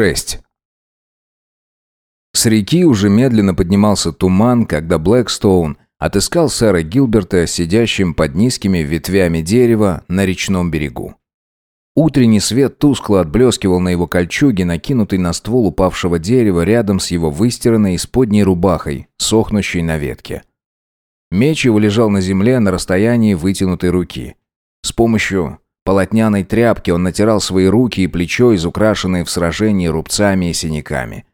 6. С реки уже медленно поднимался туман, когда Блэкстоун отыскал сэра Гилберта сидящим под низкими ветвями дерева на речном берегу. Утренний свет тускло отблескивал на его кольчуге, накинутой на ствол упавшего дерева рядом с его выстиранной исподней рубахой, сохнущей на ветке. Меч его лежал на земле на расстоянии вытянутой руки. С помощью полотняной тряпки он натирал свои руки и плечо, изукрашенные в сражении рубцами и синяками.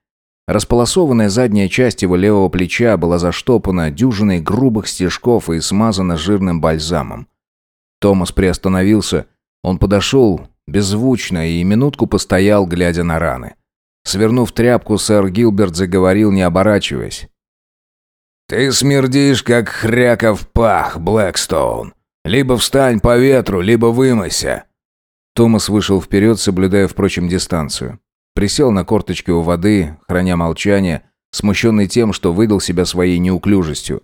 Располосованная задняя часть его левого плеча была заштопана дюжиной грубых стежков и смазана жирным бальзамом. Томас приостановился. Он подошел беззвучно и минутку постоял, глядя на раны. Свернув тряпку, сэр Гилберт заговорил, не оборачиваясь. «Ты смердишь, как хряков пах, Блэкстоун. Либо встань по ветру, либо вымойся». Томас вышел вперед, соблюдая, впрочем, дистанцию. Присел на корточки у воды, храня молчание, смущенный тем, что выдал себя своей неуклюжестью.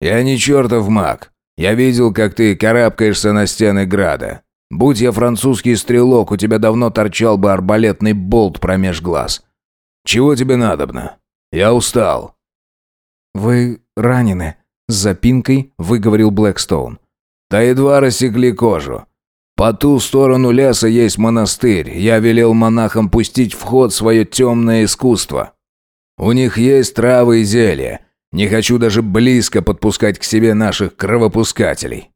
«Я не чертов маг. Я видел, как ты карабкаешься на стены града. Будь я французский стрелок, у тебя давно торчал бы арбалетный болт промеж глаз. Чего тебе надобно? Я устал». «Вы ранены», — с запинкой выговорил Блэкстоун. «Да едва рассекли кожу. По ту сторону леса есть монастырь. Я велел монахам пустить в ход свое темное искусство. У них есть травы и зелья. Не хочу даже близко подпускать к себе наших кровопускателей».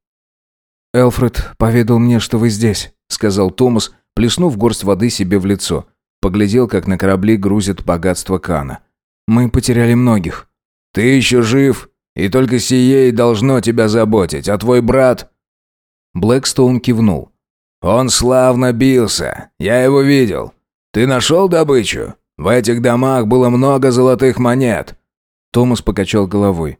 «Элфред поведал мне, что вы здесь», — сказал Томас, плеснув горсть воды себе в лицо. Поглядел, как на корабли грузят богатство Кана. «Мы потеряли многих». «Ты еще жив, и только сие и должно тебя заботить, а твой брат...» Блэкстоун кивнул. «Он славно бился. Я его видел. Ты нашел добычу? В этих домах было много золотых монет». Томас покачал головой.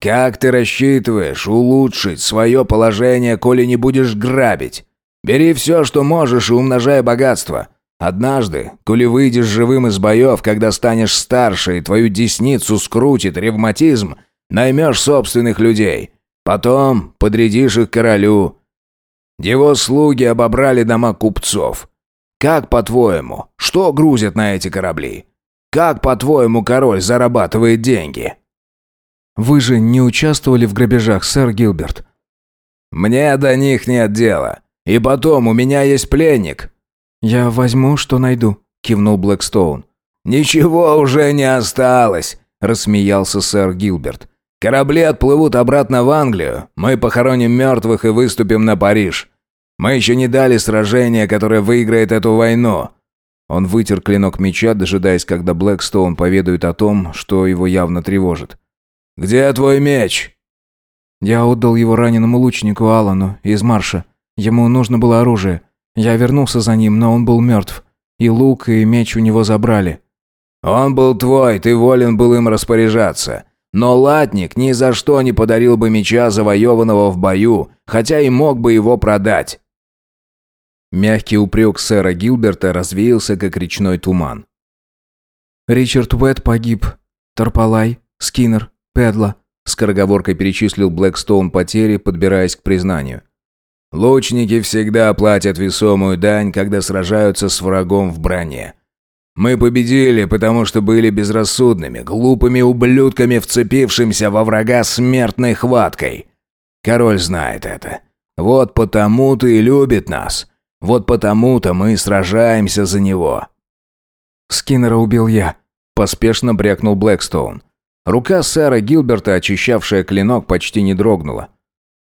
«Как ты рассчитываешь улучшить свое положение, коли не будешь грабить? Бери все, что можешь, и умножай богатство. Однажды, коли выйдешь живым из боев, когда станешь старше и твою десницу скрутит ревматизм, наймешь собственных людей. Потом подрядишь их королю, его слуги обобрали дома купцов. Как, по-твоему, что грузят на эти корабли? Как, по-твоему, король зарабатывает деньги?» «Вы же не участвовали в грабежах, сэр Гилберт?» «Мне до них нет дела. И потом, у меня есть пленник». «Я возьму, что найду», — кивнул Блэкстоун. «Ничего уже не осталось», — рассмеялся сэр Гилберт. Корабли отплывут обратно в Англию. Мы похороним мертвых и выступим на Париж. Мы еще не дали сражения, которое выиграет эту войну». Он вытер клинок меча, дожидаясь, когда Блэкстоун поведает о том, что его явно тревожит. «Где твой меч?» «Я отдал его раненому лучнику Алану из Марша. Ему нужно было оружие. Я вернулся за ним, но он был мертв. И лук, и меч у него забрали». «Он был твой, ты волен был им распоряжаться. Но латник ни за что не подарил бы меча, завоеванного в бою, хотя и мог бы его продать. Мягкий упрек сэра Гилберта развеялся, как речной туман. «Ричард Уэт погиб. Тарпалай, Скиннер, Педла», скороговоркой перечислил Блэкстоун потери, подбираясь к признанию. «Лучники всегда платят весомую дань, когда сражаются с врагом в броне. Мы победили, потому что были безрассудными, глупыми ублюдками, вцепившимся во врага смертной хваткой. Король знает это. Вот потому-то и любит нас. Вот потому-то мы сражаемся за него». «Скиннера убил я», – поспешно брякнул Блэкстоун. Рука сэра Гилберта, очищавшая клинок, почти не дрогнула.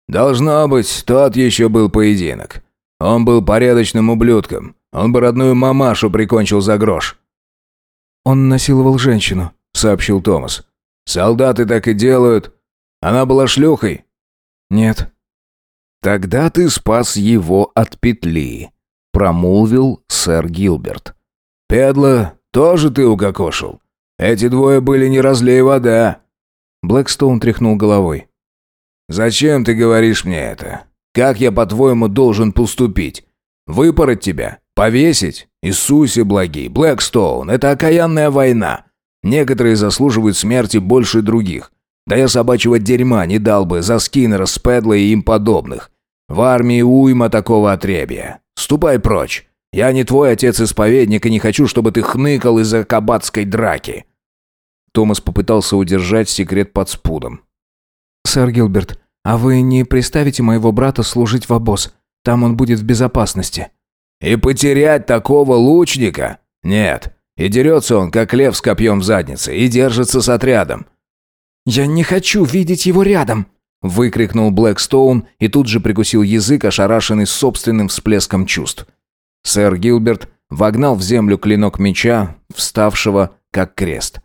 «Должно быть, тот еще был поединок. Он был порядочным ублюдком. Он бы родную мамашу прикончил за грош. «Он насиловал женщину», — сообщил Томас. «Солдаты так и делают. Она была шлюхой?» «Нет». «Тогда ты спас его от петли», — промолвил сэр Гилберт. «Педла тоже ты укокошил. Эти двое были не разлей вода». Блэкстоун тряхнул головой. «Зачем ты говоришь мне это? Как я, по-твоему, должен поступить? Выпороть тебя? Повесить? Иисусе благий, Блэкстоун, это окаянная война. Некоторые заслуживают смерти больше других. Да я собачьего дерьма не дал бы за Скиннера, Спэдла и им подобных. В армии уйма такого отребья. Ступай прочь. Я не твой отец-исповедник и не хочу, чтобы ты хныкал из-за кабацкой драки». Томас попытался удержать секрет под спудом. «Сэр Гилберт, а вы не приставите моего брата служить в обоз? Там он будет в безопасности». «И потерять такого лучника? Нет. И дерется он, как лев с копьем в заднице, и держится с отрядом». «Я не хочу видеть его рядом!» выкрикнул Блэкстоун и тут же прикусил язык, ошарашенный собственным всплеском чувств. Сэр Гилберт вогнал в землю клинок меча, вставшего как крест.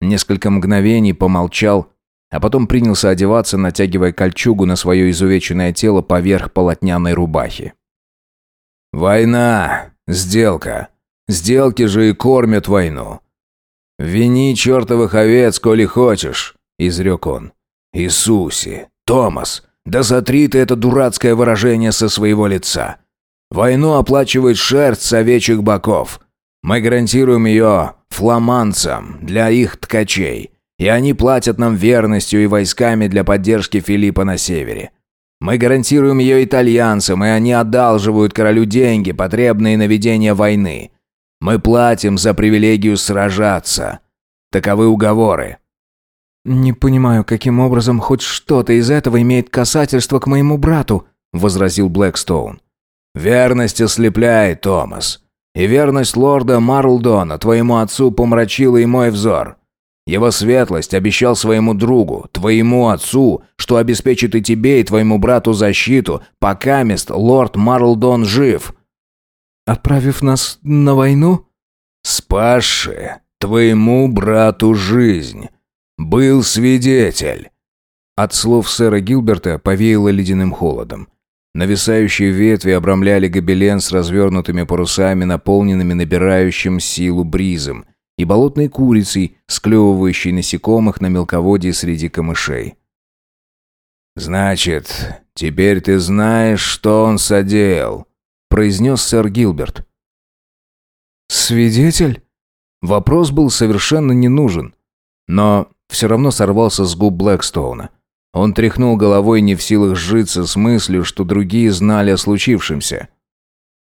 Несколько мгновений помолчал, а потом принялся одеваться, натягивая кольчугу на свое изувеченное тело поверх полотняной рубахи. «Война! Сделка! Сделки же и кормят войну! Вини чертовых овец, коли хочешь!» – изрек он. «Иисусе! Томас! Да сотри ты это дурацкое выражение со своего лица! Войну оплачивает шерсть с овечьих боков. Мы гарантируем ее фламандцам для их ткачей, и они платят нам верностью и войсками для поддержки Филиппа на севере. Мы гарантируем ее итальянцам, и они одалживают королю деньги, потребные на ведение войны. Мы платим за привилегию сражаться. Таковы уговоры». «Не понимаю, каким образом хоть что-то из этого имеет касательство к моему брату», — возразил Блэкстоун. «Верность ослепляет, Томас. И верность лорда Марлдона твоему отцу помрачила и мой взор. Его светлость обещал своему другу, твоему отцу, что обеспечит и тебе, и твоему брату защиту, пока мест лорд Марлдон жив». «Отправив нас на войну?» «Спасши твоему брату жизнь. Был свидетель». От слов сэра Гилберта повеяло ледяным холодом. Нависающие ветви обрамляли гобелен с развернутыми парусами, наполненными набирающим силу бризом, и болотной курицей, склевывающей насекомых на мелководье среди камышей. «Значит, теперь ты знаешь, что он содеял», — произнес сэр Гилберт. «Свидетель?» Вопрос был совершенно не нужен, но все равно сорвался с губ Блэкстоуна. Он тряхнул головой, не в силах сжиться с мыслью, что другие знали о случившемся.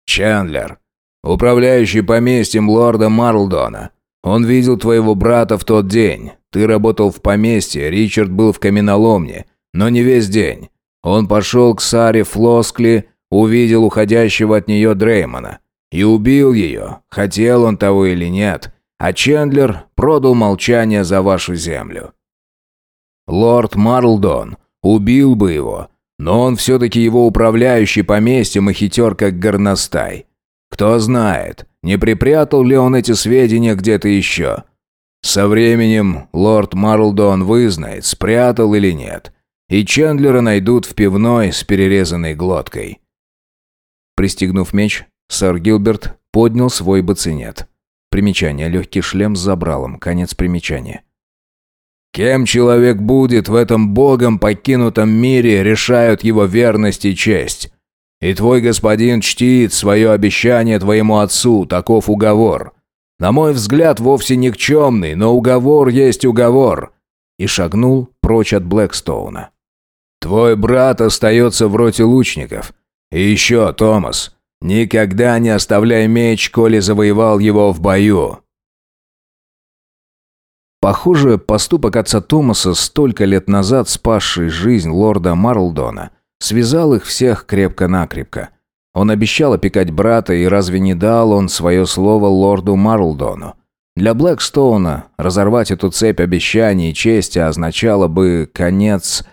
«Чендлер, управляющий поместьем лорда Марлдона. Он видел твоего брата в тот день. Ты работал в поместье, Ричард был в каменоломне, но не весь день. Он пошел к Саре Флоскли, увидел уходящего от нее Дреймона. И убил ее, хотел он того или нет. А Чендлер продал молчание за вашу землю. Лорд Марлдон убил бы его, но он все-таки его управляющий поместьем и хитер как горностай. Кто знает, не припрятал ли он эти сведения где-то еще. Со временем лорд Марлдон вызнает, спрятал или нет, и Чендлера найдут в пивной с перерезанной глоткой. Пристегнув меч, сэр Гилберт поднял свой бацинет. Примечание. Легкий шлем с забралом. Конец примечания. Кем человек будет в этом богом покинутом мире, решают его верность и честь. И твой господин чтит свое обещание твоему отцу, таков уговор. На мой взгляд, вовсе никчемный, но уговор есть уговор». И шагнул прочь от Блэкстоуна. «Твой брат остается в роте лучников. И еще, Томас, никогда не оставляй меч, коли завоевал его в бою. Похоже, поступок отца Томаса, столько лет назад спасший жизнь лорда Марлдона, связал их всех крепко-накрепко. Он обещал опекать брата, и разве не дал он свое слово лорду Марлдону? Для Блэкстоуна разорвать эту цепь обещаний и чести означало бы конец...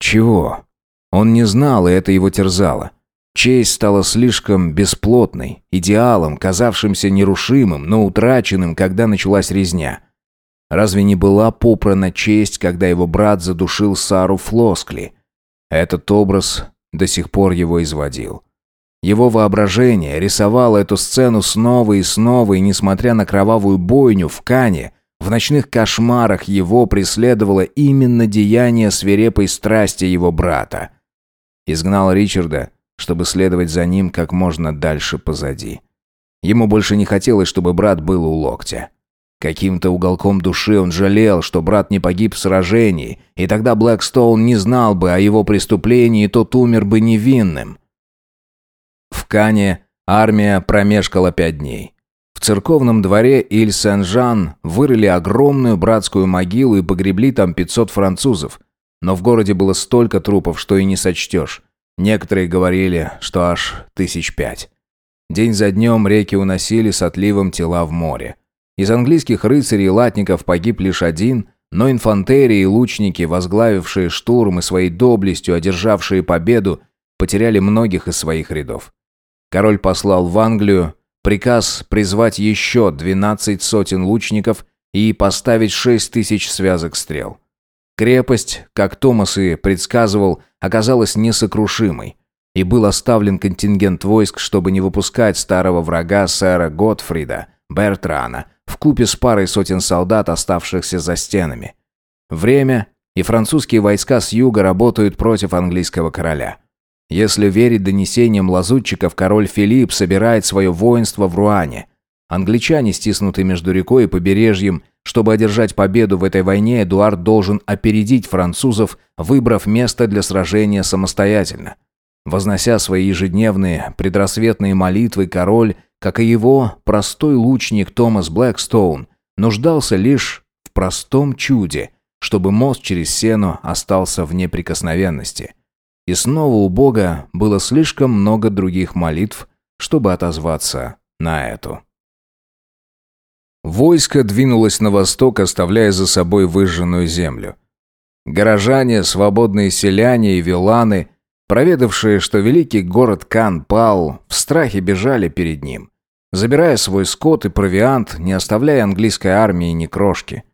Чего? Он не знал, и это его терзало. Честь стала слишком бесплотной, идеалом, казавшимся нерушимым, но утраченным, когда началась резня – Разве не была попрана честь, когда его брат задушил Сару Флоскли? Этот образ до сих пор его изводил. Его воображение рисовало эту сцену снова и снова, и несмотря на кровавую бойню в Кане, в ночных кошмарах его преследовало именно деяние свирепой страсти его брата. Изгнал Ричарда, чтобы следовать за ним как можно дальше позади. Ему больше не хотелось, чтобы брат был у локтя. Каким-то уголком души он жалел, что брат не погиб в сражении, и тогда Блэкстоун не знал бы о его преступлении, и тот умер бы невинным. В Кане Армия промешкала пять дней. В церковном дворе Иль-Сен-Жан вырыли огромную братскую могилу и погребли там 500 французов. Но в городе было столько трупов, что и не сочтешь. Некоторые говорили, что аж тысяч пять. День за днем реки уносили с отливом тела в море. Из английских рыцарей и латников погиб лишь один, но инфантерии и лучники, возглавившие штурм и своей доблестью одержавшие победу, потеряли многих из своих рядов. Король послал в Англию приказ призвать еще 12 сотен лучников и поставить 6 тысяч связок стрел. Крепость, как Томас и предсказывал, оказалась несокрушимой, и был оставлен контингент войск, чтобы не выпускать старого врага сэра Готфрида, Бертрана, в купе с парой сотен солдат, оставшихся за стенами. Время, и французские войска с юга работают против английского короля. Если верить донесениям лазутчиков, король Филипп собирает свое воинство в Руане. Англичане, стиснутые между рекой и побережьем, чтобы одержать победу в этой войне, Эдуард должен опередить французов, выбрав место для сражения самостоятельно. Вознося свои ежедневные предрассветные молитвы, король, как и его простой лучник Томас Блэкстоун, нуждался лишь в простом чуде, чтобы мост через сену остался в неприкосновенности. И снова у Бога было слишком много других молитв, чтобы отозваться на эту. Войско двинулось на восток, оставляя за собой выжженную землю. Горожане, свободные селяне и виланы, проведавшие, что великий город Кан пал, в страхе бежали перед ним, забирая свой скот и провиант, не оставляя английской армии ни крошки.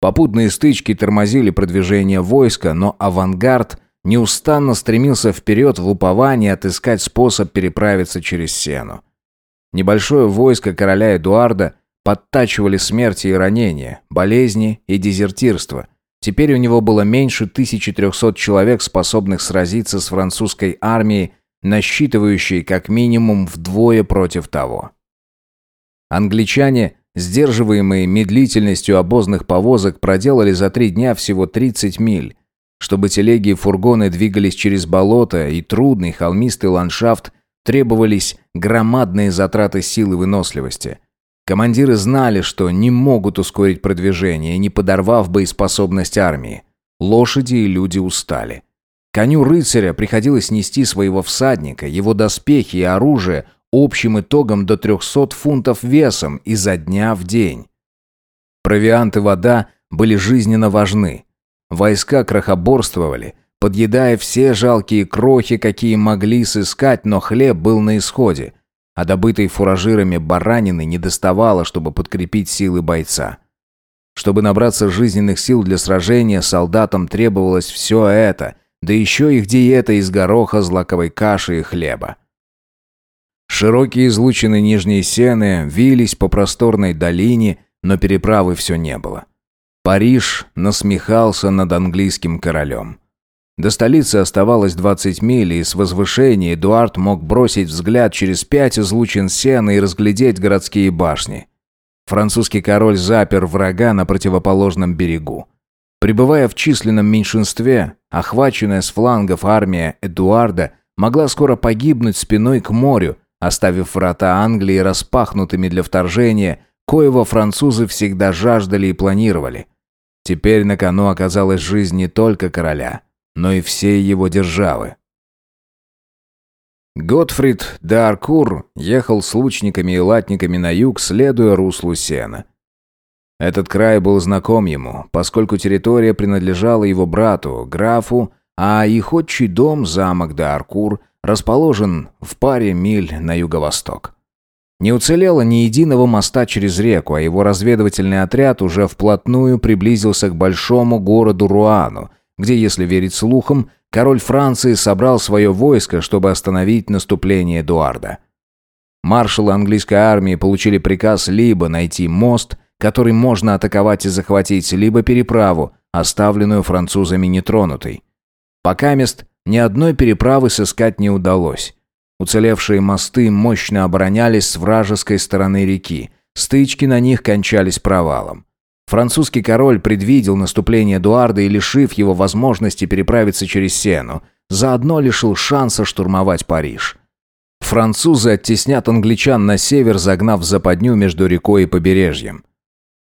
Попутные стычки тормозили продвижение войска, но авангард неустанно стремился вперед в уповании отыскать способ переправиться через Сену. Небольшое войско короля Эдуарда – подтачивали смерти и ранения, болезни и дезертирство. Теперь у него было меньше 1300 человек, способных сразиться с французской армией, насчитывающей как минимум вдвое против того. Англичане, сдерживаемые медлительностью обозных повозок, проделали за три дня всего 30 миль. Чтобы телеги и фургоны двигались через болото и трудный холмистый ландшафт, требовались громадные затраты сил и выносливости – Командиры знали, что не могут ускорить продвижение, не подорвав боеспособность армии. Лошади и люди устали. Коню рыцаря приходилось нести своего всадника, его доспехи и оружие общим итогом до 300 фунтов весом изо дня в день. Провиант и вода были жизненно важны. Войска крохоборствовали, подъедая все жалкие крохи, какие могли сыскать, но хлеб был на исходе – а добытой фуражирами баранины не доставало, чтобы подкрепить силы бойца. Чтобы набраться жизненных сил для сражения, солдатам требовалось все это, да еще их диета из гороха, злаковой каши и хлеба. Широкие излучины Нижней Сены вились по просторной долине, но переправы все не было. Париж насмехался над английским королем. До столицы оставалось 20 миль, и с возвышения Эдуард мог бросить взгляд через пять излучин сена и разглядеть городские башни. Французский король запер врага на противоположном берегу. Пребывая в численном меньшинстве, охваченная с флангов армия Эдуарда могла скоро погибнуть спиной к морю, оставив врата Англии распахнутыми для вторжения, коего французы всегда жаждали и планировали. Теперь на кону оказалась жизнь не только короля – но и всей его державы. Готфрид де Аркур ехал с лучниками и латниками на юг, следуя руслу Сена. Этот край был знаком ему, поскольку территория принадлежала его брату, графу, а их отчий дом, замок де Аркур, расположен в паре миль на юго-восток. Не уцелело ни единого моста через реку, а его разведывательный отряд уже вплотную приблизился к большому городу Руану, где, если верить слухам, король Франции собрал свое войско, чтобы остановить наступление Эдуарда. Маршалы английской армии получили приказ либо найти мост, который можно атаковать и захватить, либо переправу, оставленную французами нетронутой. Пока мест ни одной переправы сыскать не удалось. Уцелевшие мосты мощно оборонялись с вражеской стороны реки. Стычки на них кончались провалом. Французский король предвидел наступление Эдуарда и, лишив его возможности переправиться через Сену, заодно лишил шанса штурмовать Париж. Французы оттеснят англичан на север, загнав западню между рекой и побережьем.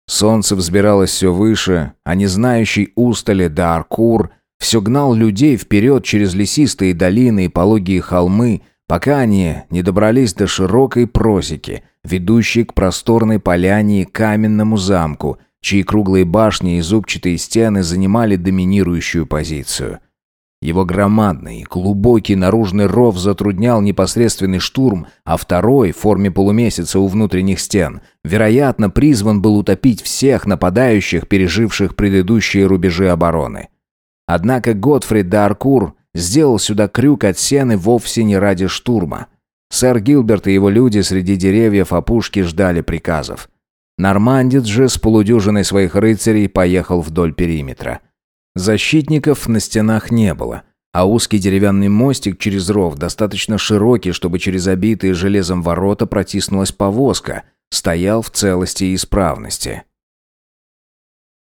Солнце взбиралось все выше, а не знающий устали да Аркур все гнал людей вперед через лесистые долины и пологие холмы, пока они не добрались до широкой просеки, ведущей к просторной поляне и каменному замку, чьи круглые башни и зубчатые стены занимали доминирующую позицию. Его громадный, глубокий наружный ров затруднял непосредственный штурм, а второй, в форме полумесяца у внутренних стен, вероятно, призван был утопить всех нападающих, переживших предыдущие рубежи обороны. Однако Готфрид Даркур сделал сюда крюк от сены вовсе не ради штурма. Сэр Гилберт и его люди среди деревьев опушки ждали приказов. Нормандец же с полудюжиной своих рыцарей поехал вдоль периметра. Защитников на стенах не было, а узкий деревянный мостик через ров достаточно широкий, чтобы через обитые железом ворота протиснулась повозка, стоял в целости и исправности.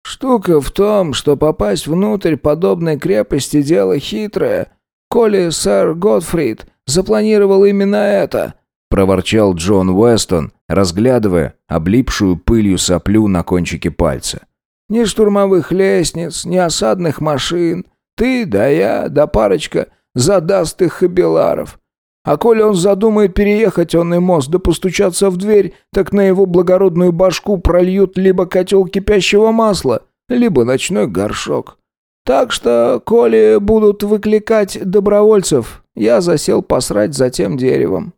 «Штука в том, что попасть внутрь подобной крепости – дело хитрое. Коли сэр Готфрид запланировал именно это», – проворчал Джон Уэстон, разглядывая облипшую пылью соплю на кончике пальца. Ни штурмовых лестниц, ни осадных машин. Ты, да я, да парочка задастых хабеларов. А коли он задумает переехать он и мост да постучаться в дверь, так на его благородную башку прольют либо котел кипящего масла, либо ночной горшок. Так что, коли будут выкликать добровольцев, я засел посрать за тем деревом».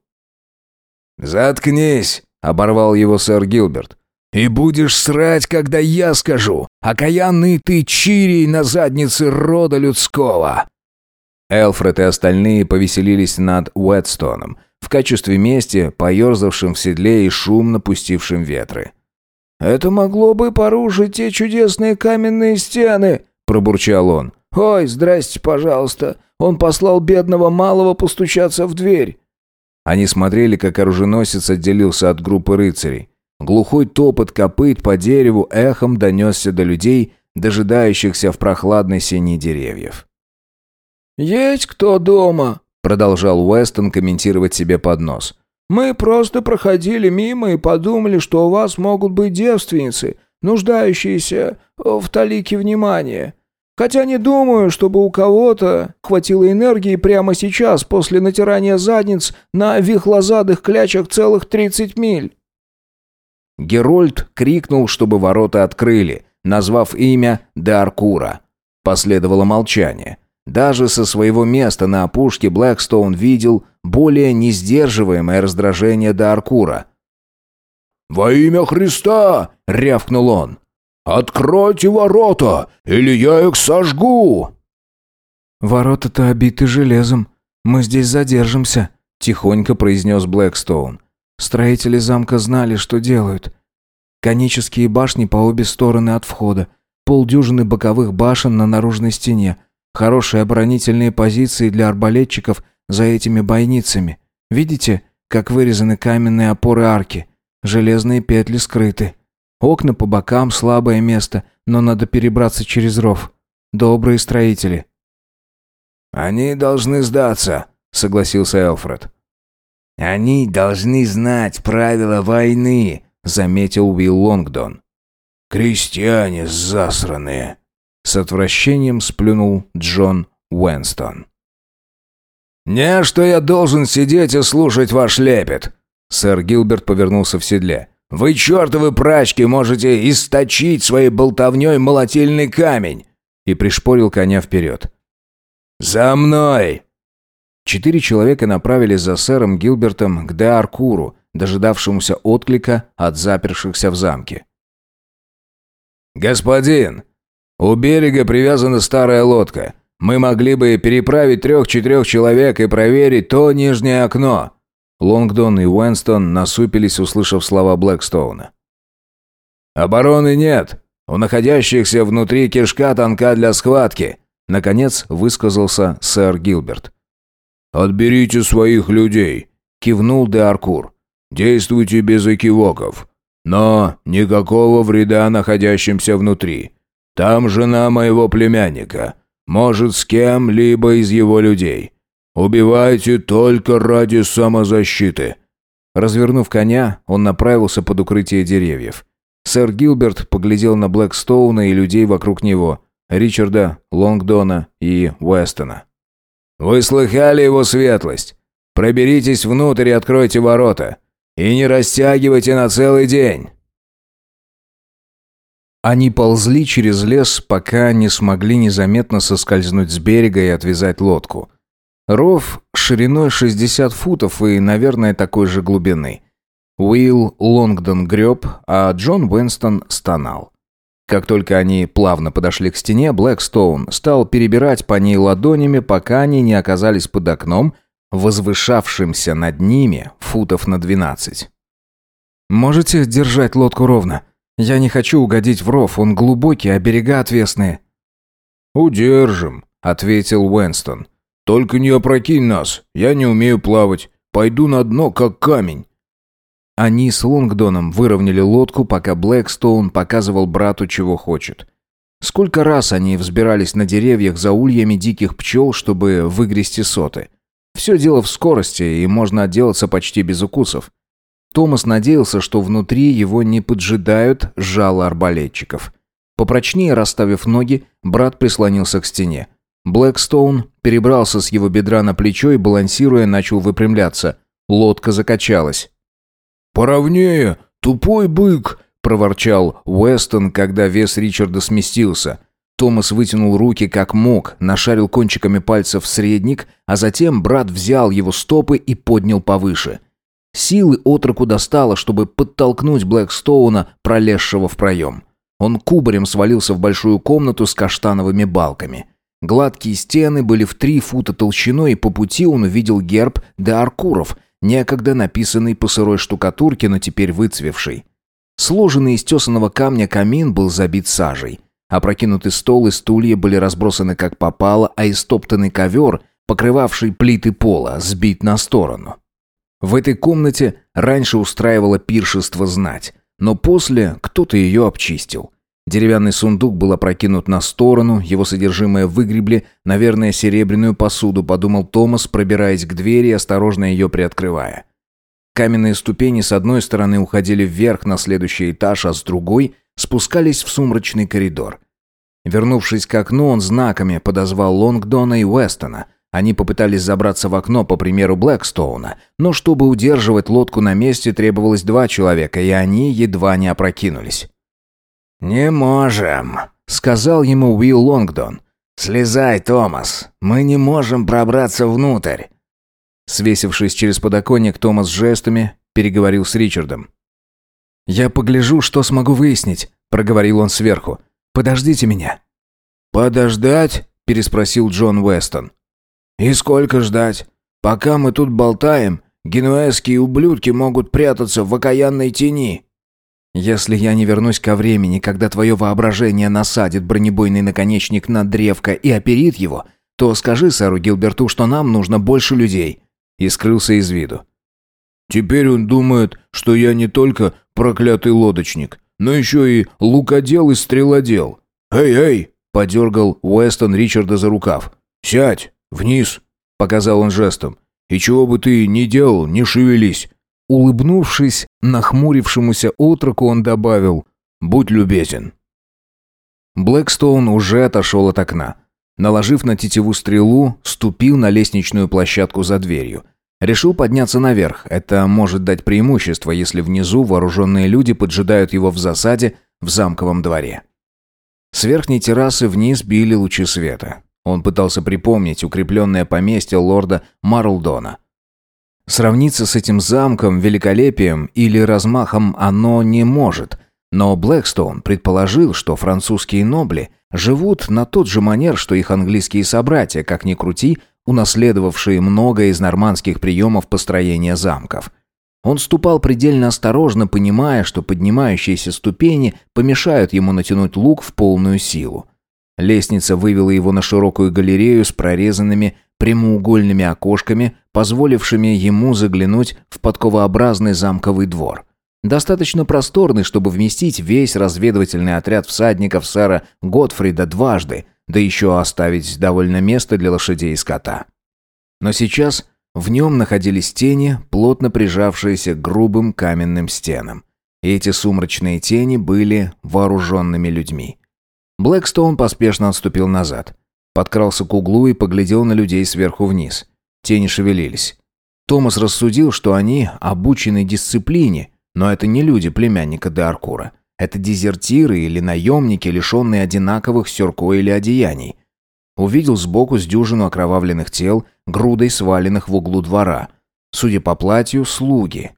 «Заткнись!» — оборвал его сэр Гилберт. И будешь срать, когда я скажу, окаянный ты чирий на заднице рода людского!» Элфред и остальные повеселились над Уэтстоном, в качестве мести, поерзавшим в седле и шумно пустившим ветры. «Это могло бы порушить те чудесные каменные стены», — пробурчал он. «Ой, здрасте, пожалуйста. Он послал бедного малого постучаться в дверь». Они смотрели, как оруженосец отделился от группы рыцарей. Глухой топот копыт по дереву эхом донесся до людей, дожидающихся в прохладной сени деревьев. «Есть кто дома?» — продолжал Уэстон комментировать себе под нос. «Мы просто проходили мимо и подумали, что у вас могут быть девственницы, нуждающиеся в талике внимания. Хотя не думаю, чтобы у кого-то хватило энергии прямо сейчас, после натирания задниц на вихлозадых клячах целых тридцать миль». Герольд крикнул, чтобы ворота открыли, назвав имя Даркура. Последовало молчание. Даже со своего места на опушке Блэкстоун видел более несдерживаемое раздражение Даркура. «Во имя Христа!» — рявкнул он. «Откройте ворота, или я их сожгу!» «Ворота-то обиты железом. Мы здесь задержимся», — тихонько произнес Блэкстоун. Строители замка знали, что делают. Конические башни по обе стороны от входа, полдюжины боковых башен на наружной стене, хорошие оборонительные позиции для арбалетчиков за этими бойницами. Видите, как вырезаны каменные опоры арки? Железные петли скрыты. Окна по бокам, слабое место, но надо перебраться через ров. Добрые строители. «Они должны сдаться», — согласился Элфред. «Они должны знать правила войны», — заметил Уилл Лонгдон. «Крестьяне засранные», — с отвращением сплюнул Джон Уэнстон. «Не, что я должен сидеть и слушать ваш лепет!» Сэр Гилберт повернулся в седле. «Вы, чертовы прачки, можете источить своей болтовней молотильный камень!» И пришпорил коня вперед. «За мной!» Четыре человека направились за сэром Гилбертом к Деаркуру, дожидавшемуся отклика от запершихся в замке. «Господин, у берега привязана старая лодка. Мы могли бы переправить трех-четырех человек и проверить то нижнее окно». Лонгдон и Уэнстон насупились, услышав слова Блэкстоуна. «Обороны нет. У находящихся внутри кишка тонка для схватки», наконец высказался сэр Гилберт. «Отберите своих людей», — кивнул де Аркур. «Действуйте без экивоков. Но никакого вреда находящимся внутри. Там жена моего племянника. Может, с кем-либо из его людей. Убивайте только ради самозащиты». Развернув коня, он направился под укрытие деревьев. Сэр Гилберт поглядел на Блэкстоуна и людей вокруг него, Ричарда, Лонгдона и Уэстона. «Вы слыхали его светлость? Проберитесь внутрь и откройте ворота. И не растягивайте на целый день». Они ползли через лес, пока не смогли незаметно соскользнуть с берега и отвязать лодку. Ров шириной 60 футов и, наверное, такой же глубины. Уилл Лонгдон греб, а Джон Уинстон стонал. Как только они плавно подошли к стене, Блэкстоун стал перебирать по ней ладонями, пока они не оказались под окном, возвышавшимся над ними футов на двенадцать. «Можете держать лодку ровно? Я не хочу угодить в ров, он глубокий, а берега отвесные». «Удержим», — ответил Уэнстон. «Только не опрокинь нас, я не умею плавать. Пойду на дно, как камень». Они с Лонгдоном выровняли лодку, пока Блэкстоун показывал брату, чего хочет. Сколько раз они взбирались на деревьях за ульями диких пчел, чтобы выгрести соты. Все дело в скорости, и можно отделаться почти без укусов. Томас надеялся, что внутри его не поджидают жало арбалетчиков. Попрочнее расставив ноги, брат прислонился к стене. Блэкстоун перебрался с его бедра на плечо и, балансируя, начал выпрямляться. Лодка закачалась. «Поровнее, тупой бык!» – проворчал Уэстон, когда вес Ричарда сместился. Томас вытянул руки как мог, нашарил кончиками пальцев средник, а затем брат взял его стопы и поднял повыше. Силы отроку достало, чтобы подтолкнуть Блэкстоуна, пролезшего в проем. Он кубарем свалился в большую комнату с каштановыми балками. Гладкие стены были в три фута толщиной, и по пути он увидел герб де Аркуров – некогда написанный по сырой штукатурке, но теперь выцвевший. Сложенный из тесаного камня камин был забит сажей. Опрокинутый стол и стулья были разбросаны как попало, а истоптанный ковер, покрывавший плиты пола, сбит на сторону. В этой комнате раньше устраивало пиршество знать, но после кто-то ее обчистил. Деревянный сундук был опрокинут на сторону, его содержимое выгребли, наверное, серебряную посуду, подумал Томас, пробираясь к двери и осторожно ее приоткрывая. Каменные ступени с одной стороны уходили вверх на следующий этаж, а с другой спускались в сумрачный коридор. Вернувшись к окну, он знаками подозвал Лонгдона и Уэстона. Они попытались забраться в окно по примеру Блэкстоуна, но чтобы удерживать лодку на месте, требовалось два человека, и они едва не опрокинулись. «Не можем», — сказал ему Уилл Лонгдон. «Слезай, Томас, мы не можем пробраться внутрь». Свесившись через подоконник, Томас жестами переговорил с Ричардом. «Я погляжу, что смогу выяснить», — проговорил он сверху. «Подождите меня». «Подождать?» — переспросил Джон Уэстон. «И сколько ждать? Пока мы тут болтаем, генуэзские ублюдки могут прятаться в окаянной тени». Если я не вернусь ко времени, когда твое воображение насадит бронебойный наконечник на древко и оперит его, то скажи сэру Гилберту, что нам нужно больше людей». И скрылся из виду. «Теперь он думает, что я не только проклятый лодочник, но еще и лукодел и стрелодел. Эй, эй!» — подергал Уэстон Ричарда за рукав. «Сядь! Вниз!» — показал он жестом. «И чего бы ты ни делал, не шевелись. Улыбнувшись нахмурившемуся отроку, он добавил «Будь любезен». Блэкстоун уже отошел от окна. Наложив на тетиву стрелу, ступил на лестничную площадку за дверью. Решил подняться наверх. Это может дать преимущество, если внизу вооруженные люди поджидают его в засаде в замковом дворе. С верхней террасы вниз били лучи света. Он пытался припомнить укрепленное поместье лорда Марлдона – Сравниться с этим замком, великолепием или размахом оно не может. Но Блэкстоун предположил, что французские нобли живут на тот же манер, что их английские собратья, как ни крути, унаследовавшие много из нормандских приемов построения замков. Он ступал предельно осторожно, понимая, что поднимающиеся ступени помешают ему натянуть лук в полную силу. Лестница вывела его на широкую галерею с прорезанными прямоугольными окошками, позволившими ему заглянуть в подковообразный замковый двор. Достаточно просторный, чтобы вместить весь разведывательный отряд всадников сэра Готфрида дважды, да еще оставить довольно место для лошадей и скота. Но сейчас в нем находились тени, плотно прижавшиеся к грубым каменным стенам. И эти сумрачные тени были вооруженными людьми. Блэкстоун поспешно отступил назад. Подкрался к углу и поглядел на людей сверху вниз. Тени шевелились. Томас рассудил, что они обучены дисциплине, но это не люди племянника де Аркура. Это дезертиры или наемники, лишенные одинаковых сюрко или одеяний. Увидел сбоку с дюжину окровавленных тел, грудой сваленных в углу двора. Судя по платью, слуги.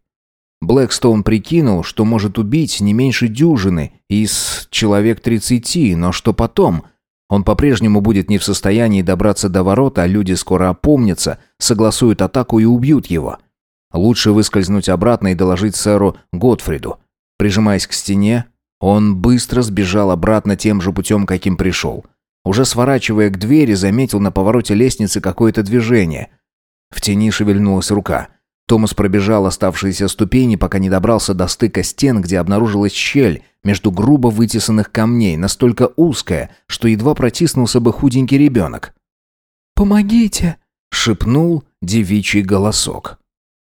Блэкстоун прикинул, что может убить не меньше дюжины из человек тридцати, но что потом? Он по-прежнему будет не в состоянии добраться до ворот, а люди скоро опомнятся, согласуют атаку и убьют его. Лучше выскользнуть обратно и доложить сэру Готфриду. Прижимаясь к стене, он быстро сбежал обратно тем же путем, каким пришел. Уже сворачивая к двери, заметил на повороте лестницы какое-то движение. В тени шевельнулась рука – Томас пробежал оставшиеся ступени, пока не добрался до стыка стен, где обнаружилась щель между грубо вытесанных камней, настолько узкая, что едва протиснулся бы худенький ребенок. «Помогите!» — шепнул девичий голосок.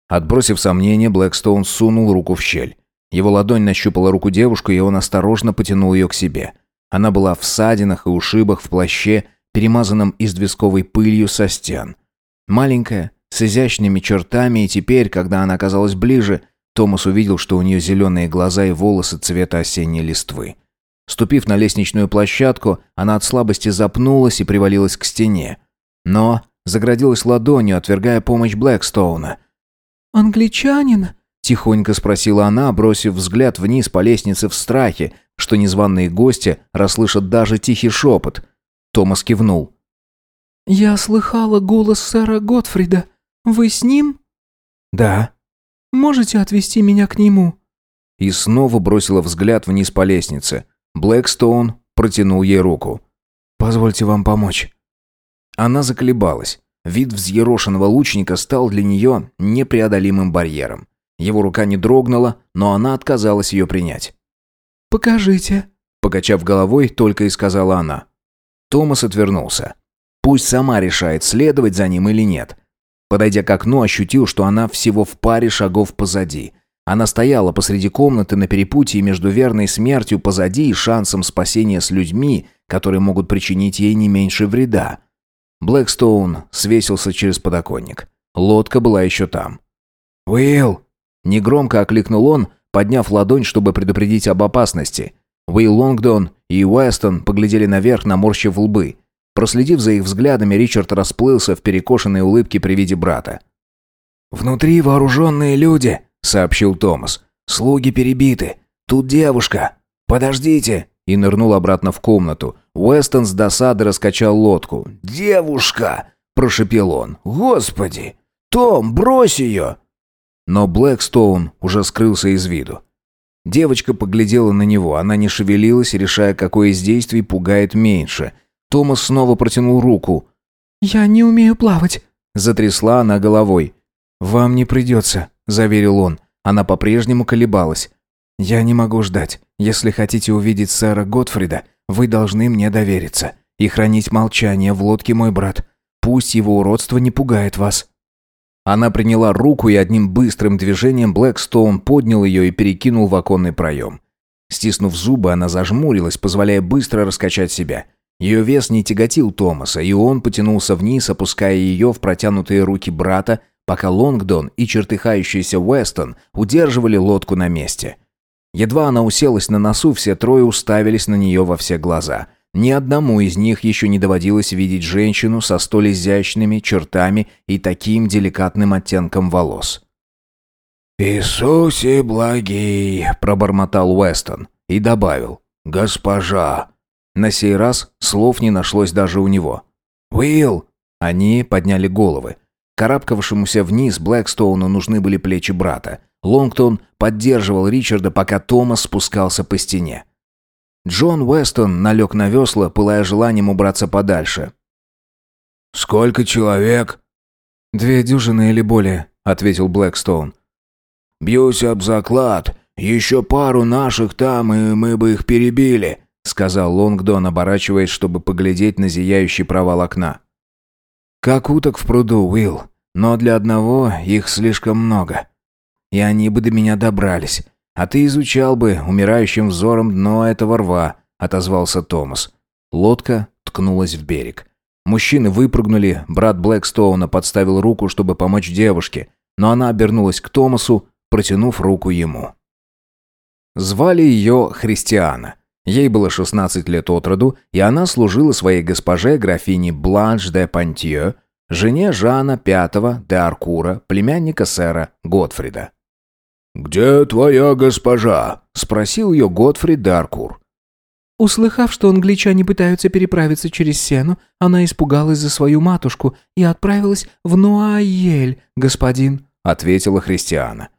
Отбросив сомнения, Блэкстоун сунул руку в щель. Его ладонь нащупала руку девушку, и он осторожно потянул ее к себе. Она была в садинах и ушибах в плаще, перемазанном известковой пылью со стен. Маленькая, с изящными чертами, и теперь, когда она оказалась ближе, Томас увидел, что у нее зеленые глаза и волосы цвета осенней листвы. Ступив на лестничную площадку, она от слабости запнулась и привалилась к стене. Но заградилась ладонью, отвергая помощь Блэкстоуна. «Англичанин?» – тихонько спросила она, бросив взгляд вниз по лестнице в страхе, что незваные гости расслышат даже тихий шепот. Томас кивнул. «Я слыхала голос сэра Готфрида. «Вы с ним?» «Да». «Можете отвезти меня к нему?» И снова бросила взгляд вниз по лестнице. Блэкстоун протянул ей руку. «Позвольте вам помочь». Она заколебалась. Вид взъерошенного лучника стал для нее непреодолимым барьером. Его рука не дрогнула, но она отказалась ее принять. «Покажите», — покачав головой, только и сказала она. Томас отвернулся. Пусть сама решает, следовать за ним или нет. Подойдя к окну, ощутил, что она всего в паре шагов позади. Она стояла посреди комнаты на перепутье между верной смертью позади и шансом спасения с людьми, которые могут причинить ей не меньше вреда. Блэкстоун свесился через подоконник. Лодка была еще там. «Уилл!» Негромко окликнул он, подняв ладонь, чтобы предупредить об опасности. Уилл Лонгдон и Уэстон поглядели наверх, наморщив лбы. Проследив за их взглядами, Ричард расплылся в перекошенной улыбке при виде брата. «Внутри вооруженные люди», — сообщил Томас. «Слуги перебиты. Тут девушка. Подождите!» И нырнул обратно в комнату. Уэстон с досады раскачал лодку. «Девушка!» – прошепел он. «Господи! Том, брось ее!» Но Блэкстоун уже скрылся из виду. Девочка поглядела на него. Она не шевелилась, решая, какое из действий пугает меньше – Томас снова протянул руку. «Я не умею плавать», — затрясла она головой. «Вам не придется», — заверил он. Она по-прежнему колебалась. «Я не могу ждать. Если хотите увидеть сэра Готфрида, вы должны мне довериться и хранить молчание в лодке мой брат. Пусть его уродство не пугает вас». Она приняла руку и одним быстрым движением Блэкстоун поднял ее и перекинул в оконный проем. Стиснув зубы, она зажмурилась, позволяя быстро раскачать себя. Ее вес не тяготил Томаса, и он потянулся вниз, опуская ее в протянутые руки брата, пока Лонгдон и чертыхающийся Уэстон удерживали лодку на месте. Едва она уселась на носу, все трое уставились на нее во все глаза. Ни одному из них еще не доводилось видеть женщину со столь изящными чертами и таким деликатным оттенком волос. «Иисусе благий!» – пробормотал Уэстон и добавил. «Госпожа!» На сей раз слов не нашлось даже у него. «Уилл!» Они подняли головы. Карабкавшемуся вниз Блэкстоуну нужны были плечи брата. Лонгтон поддерживал Ричарда, пока Томас спускался по стене. Джон Уэстон налег на весла, пылая желанием убраться подальше. «Сколько человек?» «Две дюжины или более», — ответил Блэкстоун. «Бьюсь об заклад. Еще пару наших там, и мы бы их перебили», — сказал Лонгдон, оборачиваясь, чтобы поглядеть на зияющий провал окна. «Как уток в пруду, Уилл, но для одного их слишком много. И они бы до меня добрались. А ты изучал бы умирающим взором дно этого рва», — отозвался Томас. Лодка ткнулась в берег. Мужчины выпрыгнули, брат Блэкстоуна подставил руку, чтобы помочь девушке, но она обернулась к Томасу, протянув руку ему. Звали ее Христиана. Ей было 16 лет от роду, и она служила своей госпоже графине Бланш де Пантье, жене Жана V де Аркура, племянника сэра Готфрида. «Где твоя госпожа?» – спросил ее Готфрид де Аркур. Услыхав, что англичане пытаются переправиться через Сену, она испугалась за свою матушку и отправилась в Нуаель, господин», — ответила христиана.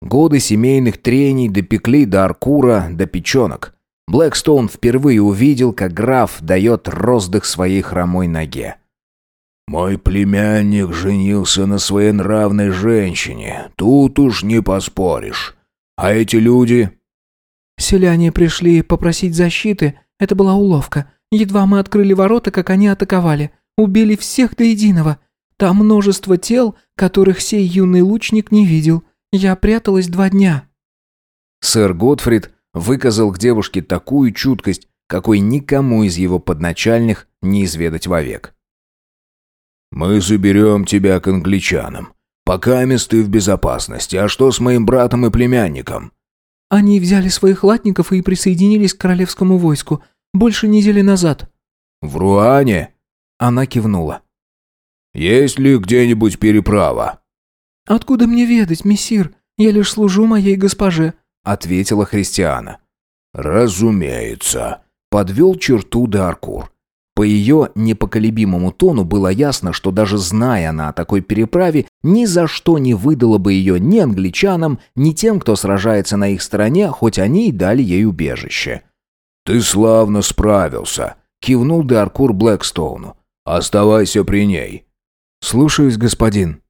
Годы семейных трений допекли до Аркура, до печенок. Блэкстоун впервые увидел, как граф дает роздых своей хромой ноге. «Мой племянник женился на своей нравной женщине. Тут уж не поспоришь. А эти люди...» Селяне пришли попросить защиты. Это была уловка. Едва мы открыли ворота, как они атаковали. Убили всех до единого. Там множество тел, которых сей юный лучник не видел. Я пряталась два дня». Сэр Готфрид выказал к девушке такую чуткость, какой никому из его подначальных не изведать вовек. «Мы заберем тебя к англичанам. Пока ты в безопасности. А что с моим братом и племянником?» Они взяли своих латников и присоединились к королевскому войску. Больше недели назад». «В Руане?» Она кивнула. «Есть ли где-нибудь переправа?» «Откуда мне ведать, мессир? Я лишь служу моей госпоже», — ответила христиана. «Разумеется», — подвел черту Даркур. По ее непоколебимому тону было ясно, что даже зная она о такой переправе, ни за что не выдала бы ее ни англичанам, ни тем, кто сражается на их стороне, хоть они и дали ей убежище. «Ты славно справился», — кивнул Даркур Блэкстоуну. «Оставайся при ней». «Слушаюсь, господин».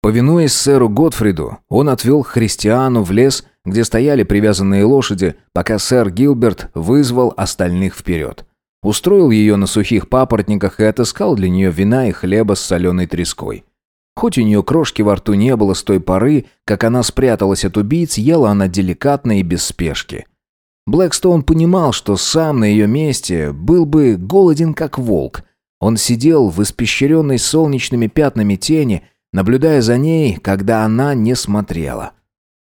Повинуясь сэру Готфриду, он отвел христиану в лес, где стояли привязанные лошади, пока сэр Гилберт вызвал остальных вперед. Устроил ее на сухих папоротниках и отыскал для нее вина и хлеба с соленой треской. Хоть у нее крошки во рту не было с той поры, как она спряталась от убийц, ела она деликатно и без спешки. Блэкстоун понимал, что сам на ее месте был бы голоден как волк. Он сидел в испещренной солнечными пятнами тени, наблюдая за ней, когда она не смотрела.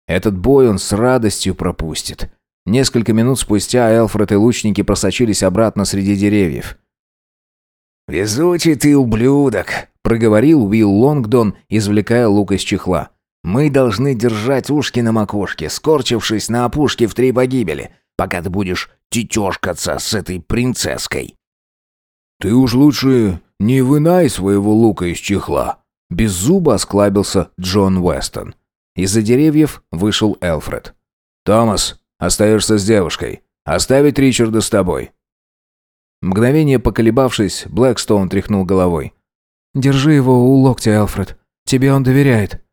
Этот бой он с радостью пропустит. Несколько минут спустя Элфред и лучники просочились обратно среди деревьев. «Везучий ты ублюдок», — проговорил Уилл Лонгдон, извлекая лук из чехла. «Мы должны держать ушки на макушке, скорчившись на опушке в три погибели, пока ты будешь тетешкаться с этой принцесской». «Ты уж лучше не вынай своего лука из чехла», — без зуба осклабился Джон Уэстон. Из-за деревьев вышел Элфред. «Томас, Остаешься с девушкой. Оставить Ричарда с тобой». Мгновение поколебавшись, Блэкстоун тряхнул головой. «Держи его у локтя, Алфред. Тебе он доверяет».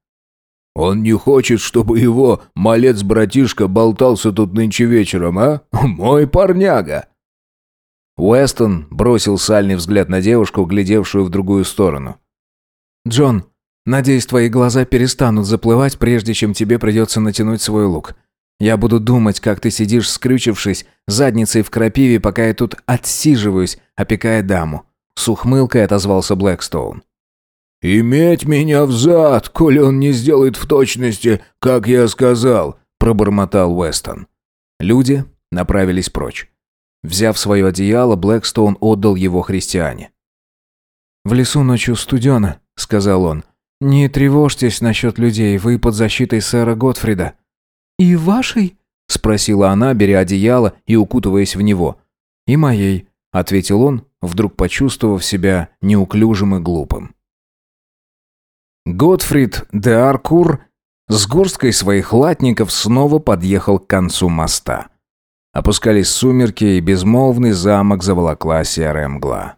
«Он не хочет, чтобы его малец-братишка болтался тут нынче вечером, а? Мой парняга!» Уэстон бросил сальный взгляд на девушку, глядевшую в другую сторону. «Джон, надеюсь, твои глаза перестанут заплывать, прежде чем тебе придется натянуть свой лук. Я буду думать, как ты сидишь, скрючившись, задницей в крапиве, пока я тут отсиживаюсь, опекая даму». С ухмылкой отозвался Блэкстоун. «Иметь меня взад, коли он не сделает в точности, как я сказал», пробормотал Уэстон. Люди направились прочь. Взяв свое одеяло, Блэкстоун отдал его христиане. «В лесу ночью студено», — сказал он. «Не тревожьтесь насчет людей, вы под защитой сэра Готфрида». «И вашей?» — спросила она, беря одеяло и укутываясь в него. «И моей», — ответил он, вдруг почувствовав себя неуклюжим и глупым. Готфрид де Аркур с горсткой своих латников снова подъехал к концу моста. Опускались сумерки, и безмолвный замок заволокла серая мгла.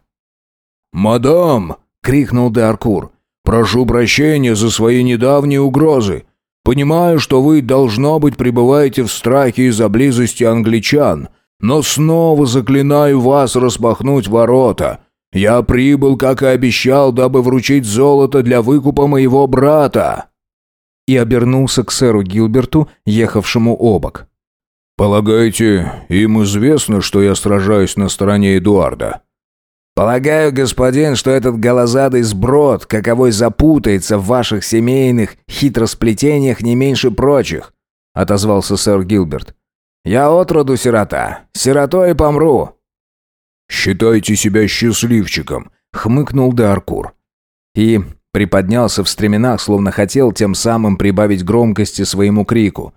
«Мадам!» — крикнул де Аркур. «Прошу прощения за свои недавние угрозы. Понимаю, что вы, должно быть, пребываете в страхе из-за близости англичан, но снова заклинаю вас распахнуть ворота. Я прибыл, как и обещал, дабы вручить золото для выкупа моего брата!» И обернулся к сэру Гилберту, ехавшему обок. «Полагаете, им известно, что я сражаюсь на стороне Эдуарда?» «Полагаю, господин, что этот голозадый сброд, каковой запутается в ваших семейных хитросплетениях не меньше прочих», — отозвался сэр Гилберт. «Я отроду сирота. Сиротой помру». «Считайте себя счастливчиком», — хмыкнул Деаркур. И приподнялся в стременах, словно хотел тем самым прибавить громкости своему крику.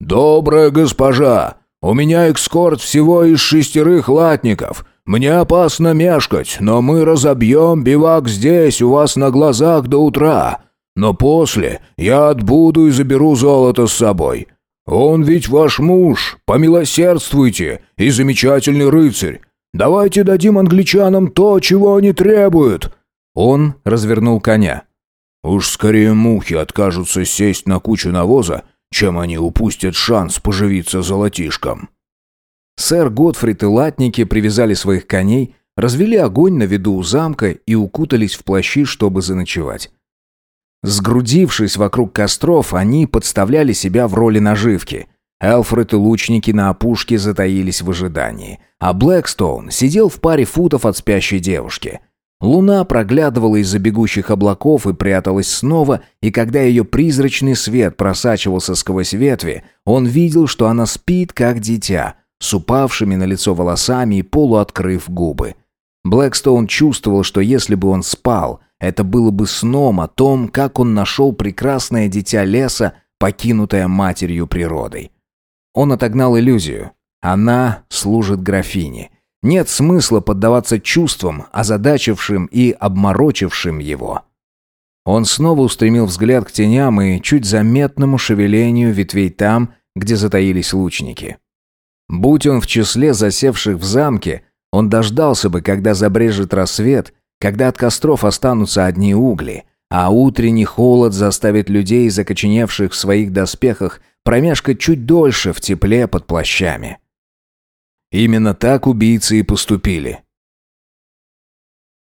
«Добрая госпожа, у меня экскорт всего из шестерых латников. Мне опасно мешкать, но мы разобьем бивак здесь, у вас на глазах до утра. Но после я отбуду и заберу золото с собой. Он ведь ваш муж, помилосердствуйте, и замечательный рыцарь. Давайте дадим англичанам то, чего они требуют». Он развернул коня. «Уж скорее мухи откажутся сесть на кучу навоза, чем они упустят шанс поживиться золотишком». Сэр Готфрид и латники привязали своих коней, развели огонь на виду у замка и укутались в плащи, чтобы заночевать. Сгрудившись вокруг костров, они подставляли себя в роли наживки. Элфред и лучники на опушке затаились в ожидании, а Блэкстоун сидел в паре футов от спящей девушки. Луна проглядывала из-за бегущих облаков и пряталась снова, и когда ее призрачный свет просачивался сквозь ветви, он видел, что она спит, как дитя, с упавшими на лицо волосами и полуоткрыв губы. Блэкстоун чувствовал, что если бы он спал, это было бы сном о том, как он нашел прекрасное дитя леса, покинутое матерью природой. Он отогнал иллюзию. Она служит графине. Нет смысла поддаваться чувствам, озадачившим и обморочившим его. Он снова устремил взгляд к теням и чуть заметному шевелению ветвей там, где затаились лучники. Будь он в числе засевших в замке, он дождался бы, когда забрежет рассвет, когда от костров останутся одни угли, а утренний холод заставит людей, закоченевших в своих доспехах, промешкать чуть дольше в тепле под плащами. Именно так убийцы и поступили.